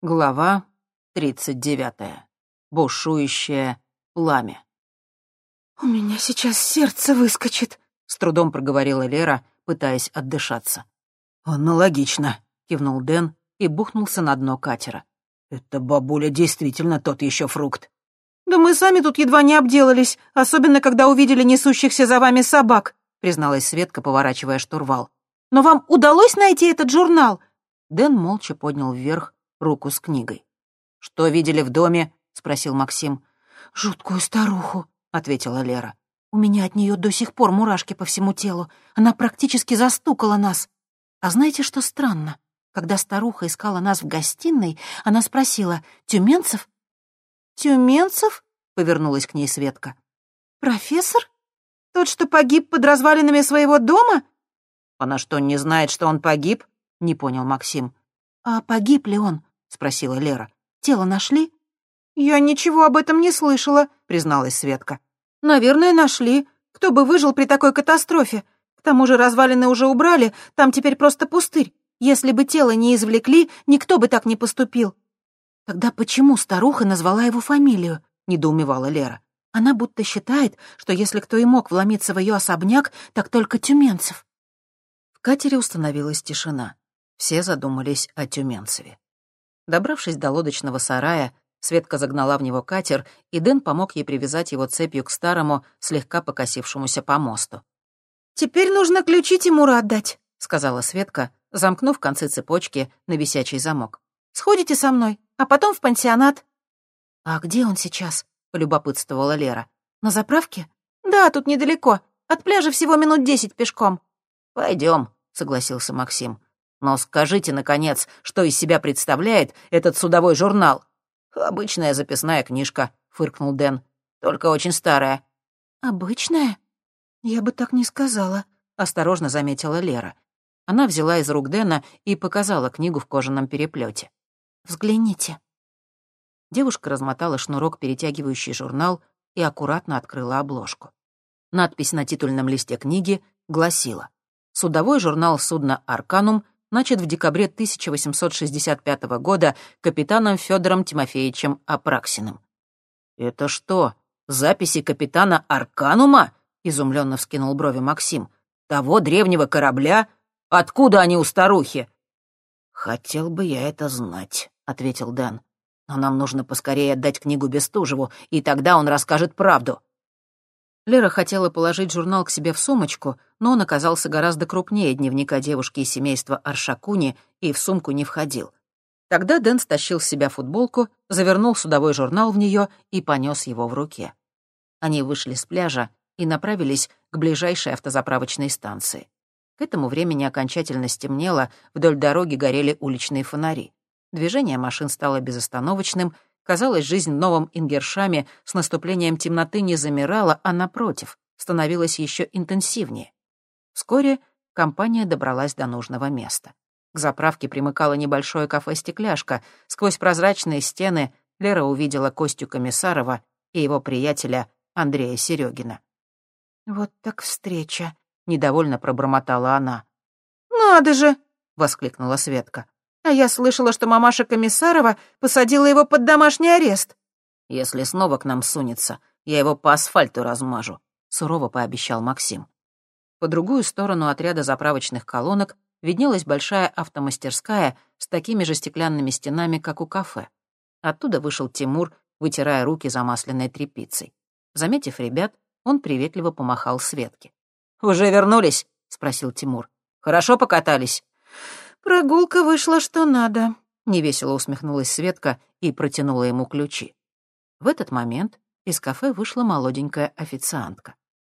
Глава тридцать девятая. Бушующее пламя. «У меня сейчас сердце выскочит», — с трудом проговорила Лера, пытаясь отдышаться. «Аналогично», — кивнул Дэн и бухнулся на дно катера. «Это бабуля действительно тот еще фрукт». «Да мы сами тут едва не обделались, особенно когда увидели несущихся за вами собак», — призналась Светка, поворачивая штурвал. «Но вам удалось найти этот журнал?» Дэн молча поднял вверх руку с книгой. «Что видели в доме?» — спросил Максим. «Жуткую старуху», — ответила Лера. «У меня от нее до сих пор мурашки по всему телу. Она практически застукала нас. А знаете, что странно? Когда старуха искала нас в гостиной, она спросила, «Тюменцев?» «Тюменцев?» — повернулась к ней Светка. «Профессор? Тот, что погиб под развалинами своего дома?» «Она что, не знает, что он погиб?» — не понял Максим. «А погиб ли он?» — спросила Лера. «Тело нашли?» «Я ничего об этом не слышала», — призналась Светка. «Наверное, нашли. Кто бы выжил при такой катастрофе? К тому же развалины уже убрали, там теперь просто пустырь. Если бы тело не извлекли, никто бы так не поступил». «Тогда почему старуха назвала его фамилию?» — недоумевала Лера. «Она будто считает, что если кто и мог вломиться в ее особняк, так только Тюменцев». В катере установилась тишина. Все задумались о Тюменцеве. Добравшись до лодочного сарая, Светка загнала в него катер, и Дэн помог ей привязать его цепью к старому, слегка покосившемуся помосту. «Теперь нужно ключи Тимуру отдать», — сказала Светка, замкнув концы цепочки на висячий замок. «Сходите со мной, а потом в пансионат». «А где он сейчас?» — полюбопытствовала Лера. «На заправке?» «Да, тут недалеко. От пляжа всего минут десять пешком». Пойдем, согласился Максим. Но скажите, наконец, что из себя представляет этот судовой журнал? Обычная записная книжка, фыркнул Дэн. Только очень старая. Обычная? Я бы так не сказала, осторожно заметила Лера. Она взяла из рук Дэна и показала книгу в кожаном переплете. «Взгляните». Девушка размотала шнурок, перетягивающий журнал, и аккуратно открыла обложку. Надпись на титульном листе книги гласила «Судовой журнал судна «Арканум» начат в декабре 1865 года капитаном Федором Тимофеевичем Апраксиным. «Это что, записи капитана Арканума?» — изумленно вскинул брови Максим. «Того древнего корабля? Откуда они у старухи?» «Хотел бы я это знать», — ответил Дэн. «Но нам нужно поскорее отдать книгу Бестужеву, и тогда он расскажет правду». Лера хотела положить журнал к себе в сумочку, но он оказался гораздо крупнее дневника девушки из семейства Аршакуни и в сумку не входил. Тогда Дэн стащил с себя футболку, завернул судовой журнал в нее и понес его в руке. Они вышли с пляжа и направились к ближайшей автозаправочной станции. К этому времени окончательно стемнело, вдоль дороги горели уличные фонари. Движение машин стало безостановочным — Казалось, жизнь в новом Ингершаме с наступлением темноты не замирала, а, напротив, становилась еще интенсивнее. Вскоре компания добралась до нужного места. К заправке примыкало небольшое кафе-стекляшка. Сквозь прозрачные стены Лера увидела Костю Комиссарова и его приятеля Андрея Серегина. «Вот так встреча», — недовольно пробормотала она. «Надо же!» — воскликнула Светка. А я слышала, что мамаша Комиссарова посадила его под домашний арест. Если снова к нам сунется, я его по асфальту размажу, сурово пообещал Максим. По другую сторону отряда заправочных колонок виднелась большая автомастерская с такими же стеклянными стенами, как у кафе. Оттуда вышел Тимур, вытирая руки замасленной тряпицей. Заметив ребят, он приветливо помахал Светке. «Уже вернулись?» — спросил Тимур. «Хорошо покатались?» «Прогулка вышла что надо», — невесело усмехнулась Светка и протянула ему ключи. В этот момент из кафе вышла молоденькая официантка.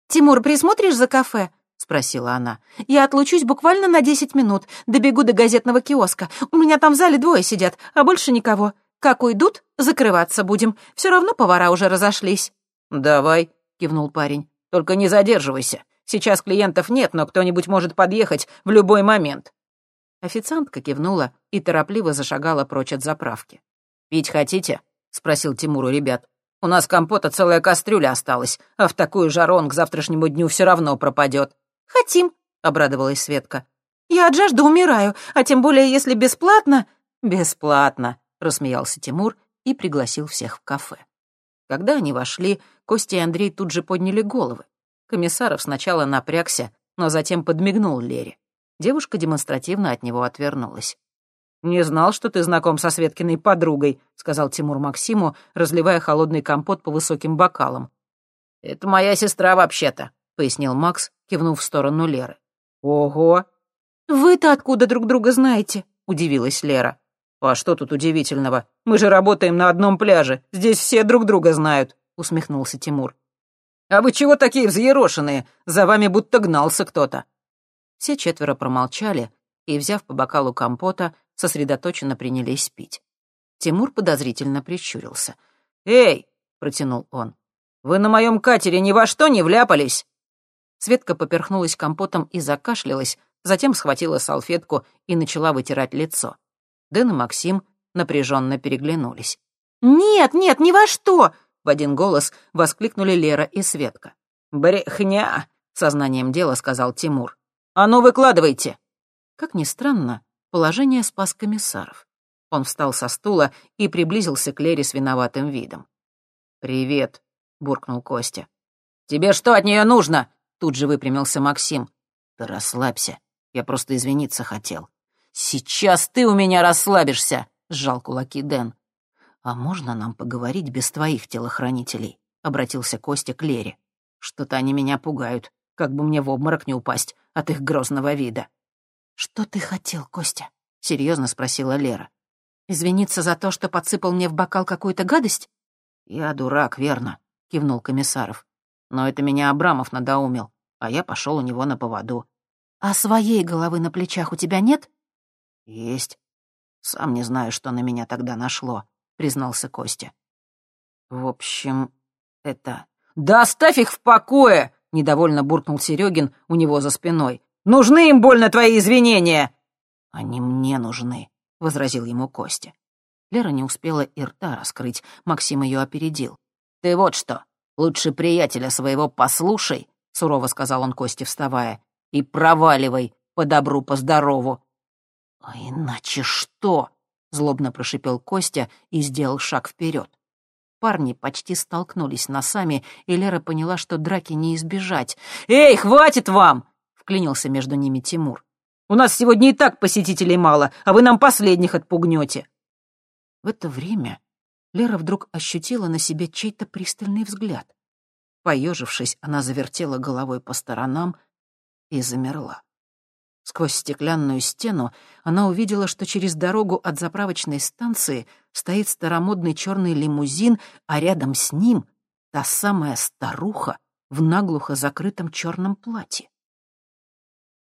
«Тимур, присмотришь за кафе?» — спросила она. «Я отлучусь буквально на десять минут, добегу до газетного киоска. У меня там в зале двое сидят, а больше никого. Как уйдут, закрываться будем. Все равно повара уже разошлись». «Давай», — кивнул парень. «Только не задерживайся. Сейчас клиентов нет, но кто-нибудь может подъехать в любой момент». Официантка кивнула и торопливо зашагала прочь от заправки. «Пить хотите?» — спросил Тимур у ребят. «У нас компота целая кастрюля осталась, а в такую жару он к завтрашнему дню все равно пропадет». «Хотим», — обрадовалась Светка. «Я от жажды умираю, а тем более, если бесплатно...» «Бесплатно», — рассмеялся Тимур и пригласил всех в кафе. Когда они вошли, Костя и Андрей тут же подняли головы. Комиссаров сначала напрягся, но затем подмигнул Лере. Девушка демонстративно от него отвернулась. «Не знал, что ты знаком со Светкиной подругой», — сказал Тимур Максиму, разливая холодный компот по высоким бокалам. «Это моя сестра вообще-то», — пояснил Макс, кивнув в сторону Леры. «Ого!» «Вы-то откуда друг друга знаете?» — удивилась Лера. «А что тут удивительного? Мы же работаем на одном пляже. Здесь все друг друга знают», — усмехнулся Тимур. «А вы чего такие взъерошенные? За вами будто гнался кто-то». Все четверо промолчали и, взяв по бокалу компота, сосредоточенно принялись пить. Тимур подозрительно прищурился. «Эй!» — протянул он. «Вы на моем катере ни во что не вляпались?» Светка поперхнулась компотом и закашлялась, затем схватила салфетку и начала вытирать лицо. Дэн и Максим напряженно переглянулись. «Нет, нет, ни во что!» — в один голос воскликнули Лера и Светка. «Брехня!» — сознанием дела сказал Тимур. «А ну, выкладывайте!» Как ни странно, Положение спас комиссаров. Он встал со стула и приблизился к Лере с виноватым видом. «Привет», — буркнул Костя. «Тебе что от нее нужно?» — тут же выпрямился Максим. «Да расслабься, я просто извиниться хотел». «Сейчас ты у меня расслабишься», — сжал кулаки Дэн. «А можно нам поговорить без твоих телохранителей?» — обратился Костя к Лере. «Что-то они меня пугают, как бы мне в обморок не упасть от их грозного вида». «Что ты хотел, Костя?» — серьезно спросила Лера. «Извиниться за то, что подсыпал мне в бокал какую-то гадость?» «Я дурак, верно», — кивнул Комиссаров. «Но это меня Абрамов надоумил, а я пошел у него на поводу». «А своей головы на плечах у тебя нет?» «Есть. Сам не знаю, что на меня тогда нашло», — признался Костя. «В общем, это...» «Да оставь их в покое!» — недовольно буркнул Серегин у него за спиной. Нужны им больно твои извинения!» «Они мне нужны», — возразил ему Костя. Лера не успела и рта раскрыть, Максим ее опередил. «Ты вот что, лучше приятеля своего послушай», — сурово сказал он Косте, вставая, «и проваливай по добру, по здорову». «А иначе что?» — злобно прошипел Костя и сделал шаг вперед. Парни почти столкнулись носами, и Лера поняла, что драки не избежать. «Эй, хватит вам! вклинился между ними Тимур. «У нас сегодня и так посетителей мало, а вы нам последних отпугнете». В это время Лера вдруг ощутила на себе чей-то пристальный взгляд. Поежившись, она завертела головой по сторонам и замерла. Сквозь стеклянную стену она увидела, что через дорогу от заправочной станции стоит старомодный черный лимузин, а рядом с ним та самая старуха в наглухо закрытом черном платье.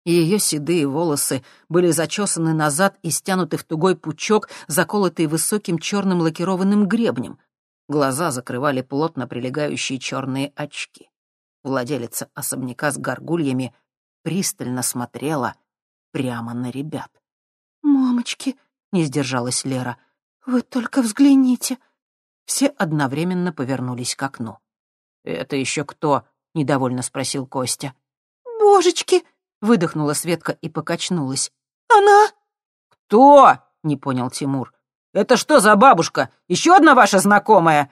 Ее седые волосы были зачесаны назад и стянуты в тугой пучок, заколотый высоким черным лакированным гребнем. Глаза закрывали плотно прилегающие черные очки. Владелица особняка с горгульями пристально смотрела прямо на ребят. «Мамочки!» — не сдержалась Лера. «Вы только взгляните!» Все одновременно повернулись к окну. «Это еще кто?» — недовольно спросил Костя. «Божечки!» Выдохнула Светка и покачнулась. «Она?» «Кто?» — не понял Тимур. «Это что за бабушка? Еще одна ваша знакомая?»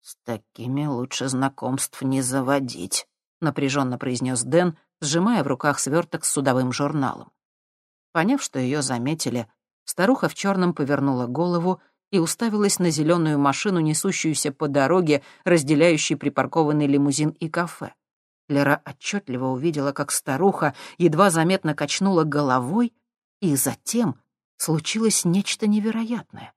«С такими лучше знакомств не заводить», — напряженно произнес Дэн, сжимая в руках сверток с судовым журналом. Поняв, что ее заметили, старуха в черном повернула голову и уставилась на зеленую машину, несущуюся по дороге, разделяющей припаркованный лимузин и кафе. Лера отчетливо увидела, как старуха едва заметно качнула головой, и затем случилось нечто невероятное.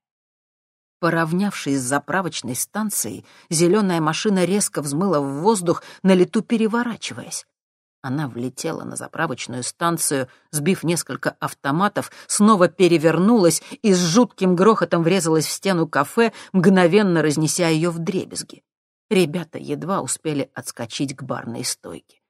Поравнявшись с заправочной станцией, зеленая машина резко взмыла в воздух, на лету переворачиваясь. Она влетела на заправочную станцию, сбив несколько автоматов, снова перевернулась и с жутким грохотом врезалась в стену кафе, мгновенно разнеся ее в дребезги. Ребята едва успели отскочить к барной стойке.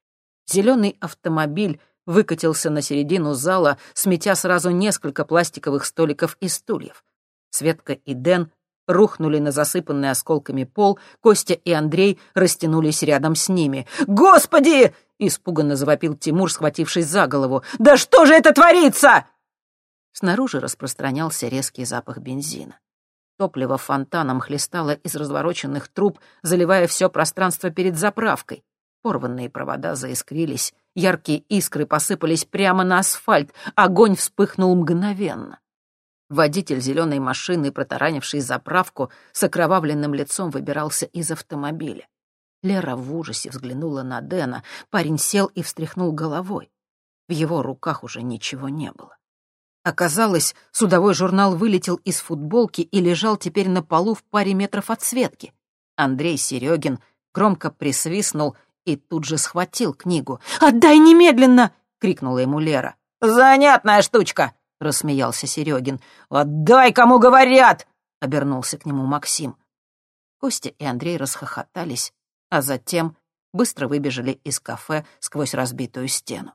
Зеленый автомобиль выкатился на середину зала, сметя сразу несколько пластиковых столиков и стульев. Светка и Дэн рухнули на засыпанный осколками пол, Костя и Андрей растянулись рядом с ними. «Господи!» — испуганно завопил Тимур, схватившись за голову. «Да что же это творится?» Снаружи распространялся резкий запах бензина. Топливо фонтаном хлестало из развороченных труб, заливая все пространство перед заправкой. Порванные провода заискрились, яркие искры посыпались прямо на асфальт, огонь вспыхнул мгновенно. Водитель зеленой машины, протаранивший заправку, с окровавленным лицом выбирался из автомобиля. Лера в ужасе взглянула на Дэна. Парень сел и встряхнул головой. В его руках уже ничего не было. Оказалось, судовой журнал вылетел из футболки и лежал теперь на полу в паре метров от Светки. Андрей Серегин громко присвистнул и тут же схватил книгу. «Отдай немедленно!» — крикнула ему Лера. «Занятная штучка!» — рассмеялся Серегин. «Отдай, кому говорят!» — обернулся к нему Максим. Костя и Андрей расхохотались, а затем быстро выбежали из кафе сквозь разбитую стену.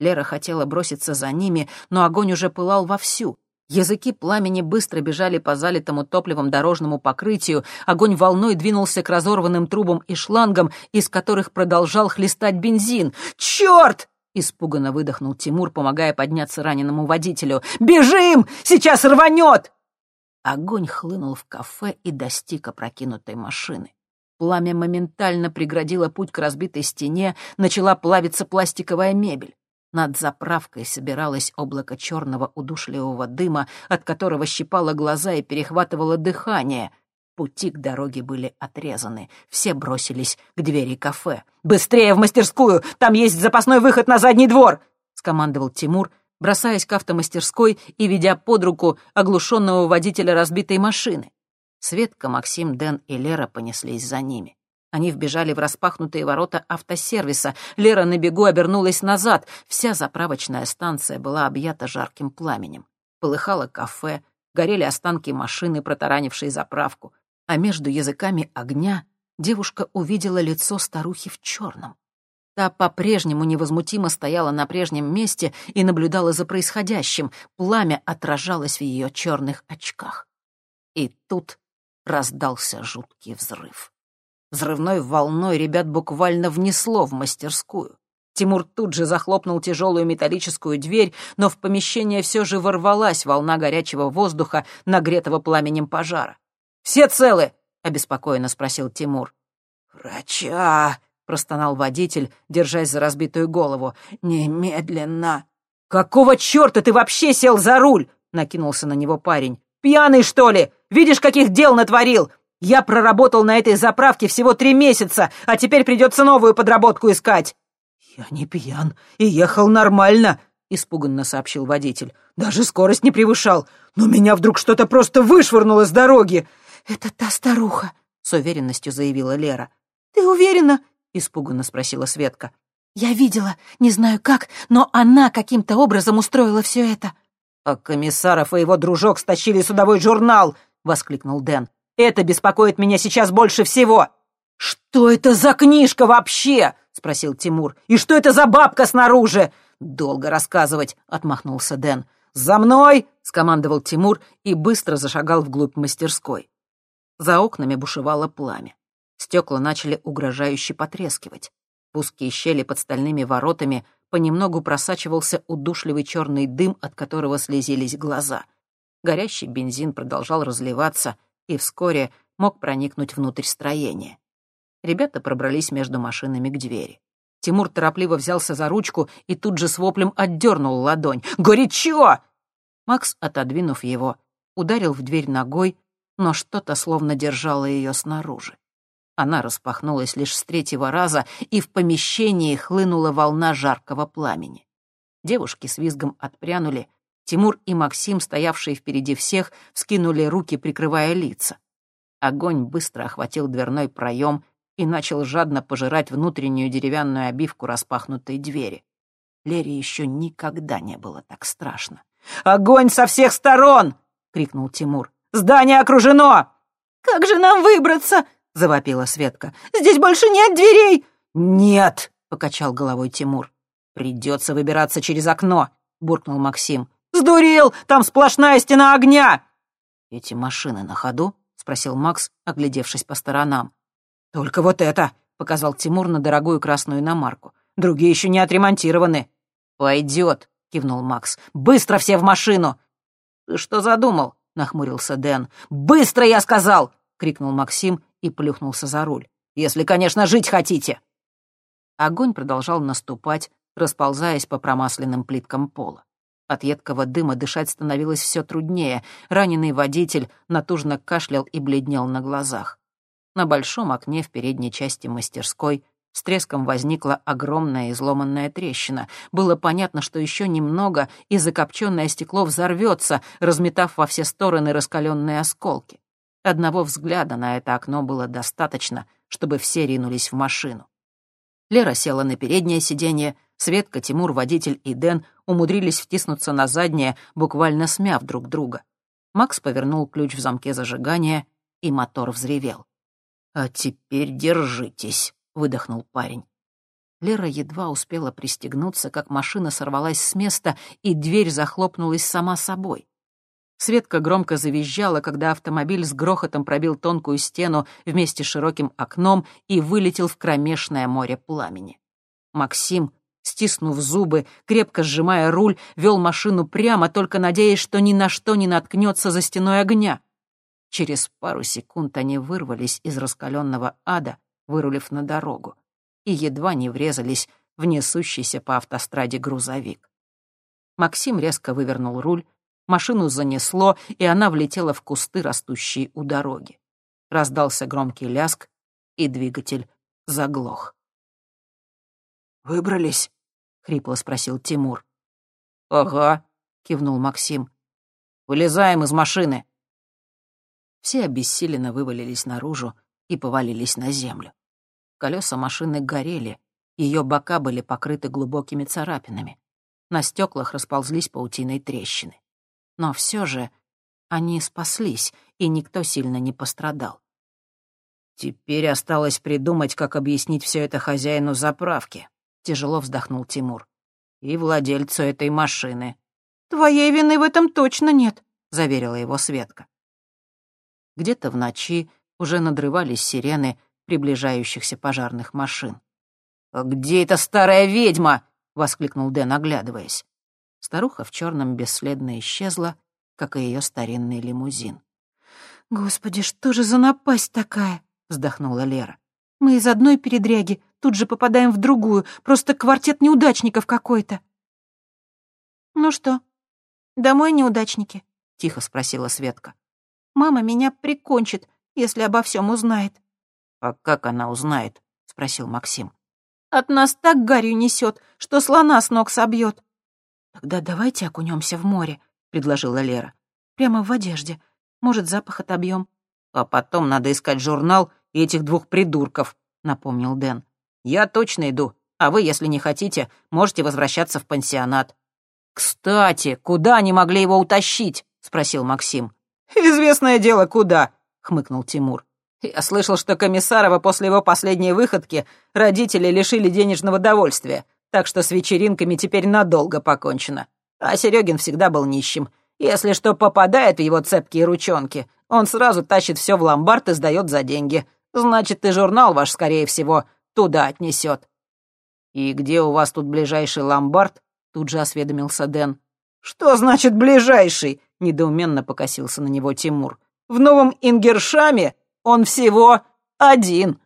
Лера хотела броситься за ними, но огонь уже пылал вовсю. Языки пламени быстро бежали по залитому топливом дорожному покрытию, огонь волной двинулся к разорванным трубам и шлангам, из которых продолжал хлестать бензин. «Черт!» — испуганно выдохнул Тимур, помогая подняться раненому водителю. «Бежим! Сейчас рванет!» Огонь хлынул в кафе и достиг опрокинутой машины. Пламя моментально преградило путь к разбитой стене, начала плавиться пластиковая мебель. Над заправкой собиралось облако черного удушливого дыма, от которого щипало глаза и перехватывало дыхание. Пути к дороге были отрезаны. Все бросились к двери кафе. «Быстрее в мастерскую! Там есть запасной выход на задний двор!» — скомандовал Тимур, бросаясь к автомастерской и ведя под руку оглушенного водителя разбитой машины. Светка, Максим, Дэн и Лера понеслись за ними. Они вбежали в распахнутые ворота автосервиса. Лера на бегу обернулась назад. Вся заправочная станция была объята жарким пламенем. Полыхало кафе, горели останки машины, протаранившей заправку. А между языками огня девушка увидела лицо старухи в черном. Та по-прежнему невозмутимо стояла на прежнем месте и наблюдала за происходящим. Пламя отражалось в ее черных очках. И тут раздался жуткий взрыв. Взрывной волной ребят буквально внесло в мастерскую. Тимур тут же захлопнул тяжелую металлическую дверь, но в помещение все же ворвалась волна горячего воздуха, нагретого пламенем пожара. «Все целы?» — обеспокоенно спросил Тимур. «Врача!» — простонал водитель, держась за разбитую голову. «Немедленно!» «Какого черта ты вообще сел за руль?» — накинулся на него парень. «Пьяный, что ли? Видишь, каких дел натворил? Я проработал на этой заправке всего три месяца, а теперь придется новую подработку искать». «Я не пьян и ехал нормально», — испуганно сообщил водитель. «Даже скорость не превышал, но меня вдруг что-то просто вышвырнуло с дороги». «Это та старуха», — с уверенностью заявила Лера. «Ты уверена?» — испуганно спросила Светка. «Я видела, не знаю как, но она каким-то образом устроила все это». «А комиссаров и его дружок стащили судовой журнал!» — воскликнул Дэн. Это беспокоит меня сейчас больше всего. Что это за книжка вообще? спросил Тимур. И что это за бабка снаружи? Долго рассказывать, отмахнулся Дэн. За мной, скомандовал Тимур и быстро зашагал вглубь мастерской. За окнами бушевало пламя. Стекла начали угрожающе потрескивать. В узкие щели под стальными воротами понемногу просачивался удушливый черный дым, от которого слезились глаза. Горящий бензин продолжал разливаться — и вскоре мог проникнуть внутрь строения. Ребята пробрались между машинами к двери. Тимур торопливо взялся за ручку и тут же с воплем отдернул ладонь. «Горячо!» Макс, отодвинув его, ударил в дверь ногой, но что-то словно держало ее снаружи. Она распахнулась лишь с третьего раза, и в помещении хлынула волна жаркого пламени. Девушки с визгом отпрянули, Тимур и Максим, стоявшие впереди всех, вскинули руки, прикрывая лица. Огонь быстро охватил дверной проем и начал жадно пожирать внутреннюю деревянную обивку распахнутой двери. Лере еще никогда не было так страшно. «Огонь со всех сторон!» — крикнул Тимур. «Здание окружено!» «Как же нам выбраться?» — завопила Светка. «Здесь больше нет дверей!» «Нет!» — покачал головой Тимур. «Придется выбираться через окно!» — буркнул Максим. «Сдурел! Там сплошная стена огня!» «Эти машины на ходу?» — спросил Макс, оглядевшись по сторонам. «Только вот это!» — показал Тимур на дорогую красную иномарку. «Другие еще не отремонтированы». «Пойдет!» — кивнул Макс. «Быстро все в машину!» «Ты что задумал?» — нахмурился Дэн. «Быстро, я сказал!» — крикнул Максим и плюхнулся за руль. «Если, конечно, жить хотите!» Огонь продолжал наступать, расползаясь по промасленным плиткам пола. От едкого дыма дышать становилось все труднее. Раненый водитель натужно кашлял и бледнел на глазах. На большом окне в передней части мастерской с треском возникла огромная изломанная трещина. Было понятно, что еще немного, и закопченное стекло взорвется, разметав во все стороны раскаленные осколки. Одного взгляда на это окно было достаточно, чтобы все ринулись в машину. Лера села на переднее сиденье, Светка, Тимур, водитель и Дэн умудрились втиснуться на заднее, буквально смяв друг друга. Макс повернул ключ в замке зажигания, и мотор взревел. «А теперь держитесь», — выдохнул парень. Лера едва успела пристегнуться, как машина сорвалась с места, и дверь захлопнулась сама собой. Светка громко завизжала, когда автомобиль с грохотом пробил тонкую стену вместе с широким окном и вылетел в кромешное море пламени. Максим, стиснув зубы, крепко сжимая руль, вел машину прямо, только надеясь, что ни на что не наткнется за стеной огня. Через пару секунд они вырвались из раскаленного ада, вырулив на дорогу, и едва не врезались в несущийся по автостраде грузовик. Максим резко вывернул руль, машину занесло, и она влетела в кусты, растущие у дороги. Раздался громкий ляск, и двигатель заглох. «Выбрались?» — хрипло спросил Тимур. «Ага», — кивнул Максим. «Вылезаем из машины». Все обессиленно вывалились наружу и повалились на землю. Колеса машины горели, ее бока были покрыты глубокими царапинами. На стеклах расползлись паутиной трещины. Но все же они спаслись, и никто сильно не пострадал. «Теперь осталось придумать, как объяснить все это хозяину заправки», — тяжело вздохнул Тимур. «И владельцу этой машины». «Твоей вины в этом точно нет», — заверила его Светка. Где-то в ночи уже надрывались сирены приближающихся пожарных машин. «А где эта старая ведьма?» — воскликнул Дэн, оглядываясь. Старуха в черном бесследно исчезла, как и ее старинный лимузин. «Господи, что же за напасть такая?» — вздохнула Лера. «Мы из одной передряги тут же попадаем в другую, просто квартет неудачников какой-то». «Ну что, домой неудачники?» — тихо спросила Светка. «Мама меня прикончит, если обо всем узнает». «А как она узнает?» — спросил Максим. «От нас так гарью несет, что слона с ног собьет». «Тогда давайте окунемся в море», — предложила Лера. «Прямо в одежде. Может, запах отобьем». «А потом надо искать журнал и этих двух придурков», — напомнил Дэн. «Я точно иду, а вы, если не хотите, можете возвращаться в пансионат». «Кстати, куда они могли его утащить?» — спросил Максим. «Известное дело, куда», — хмыкнул Тимур. «Я слышал, что Комиссарова после его последней выходки родители лишили денежного довольствия, так что с вечеринками теперь надолго покончено. А Серегин всегда был нищим. Если что попадает в его цепкие ручонки, он сразу тащит все в ломбард и сдает за деньги. Значит, и журнал ваш, скорее всего, туда отнесет. «И где у вас тут ближайший ломбард?» — тут же осведомился Дэн. «Что значит ближайший?» — недоуменно покосился на него Тимур. «В новом Ингершаме он всего один».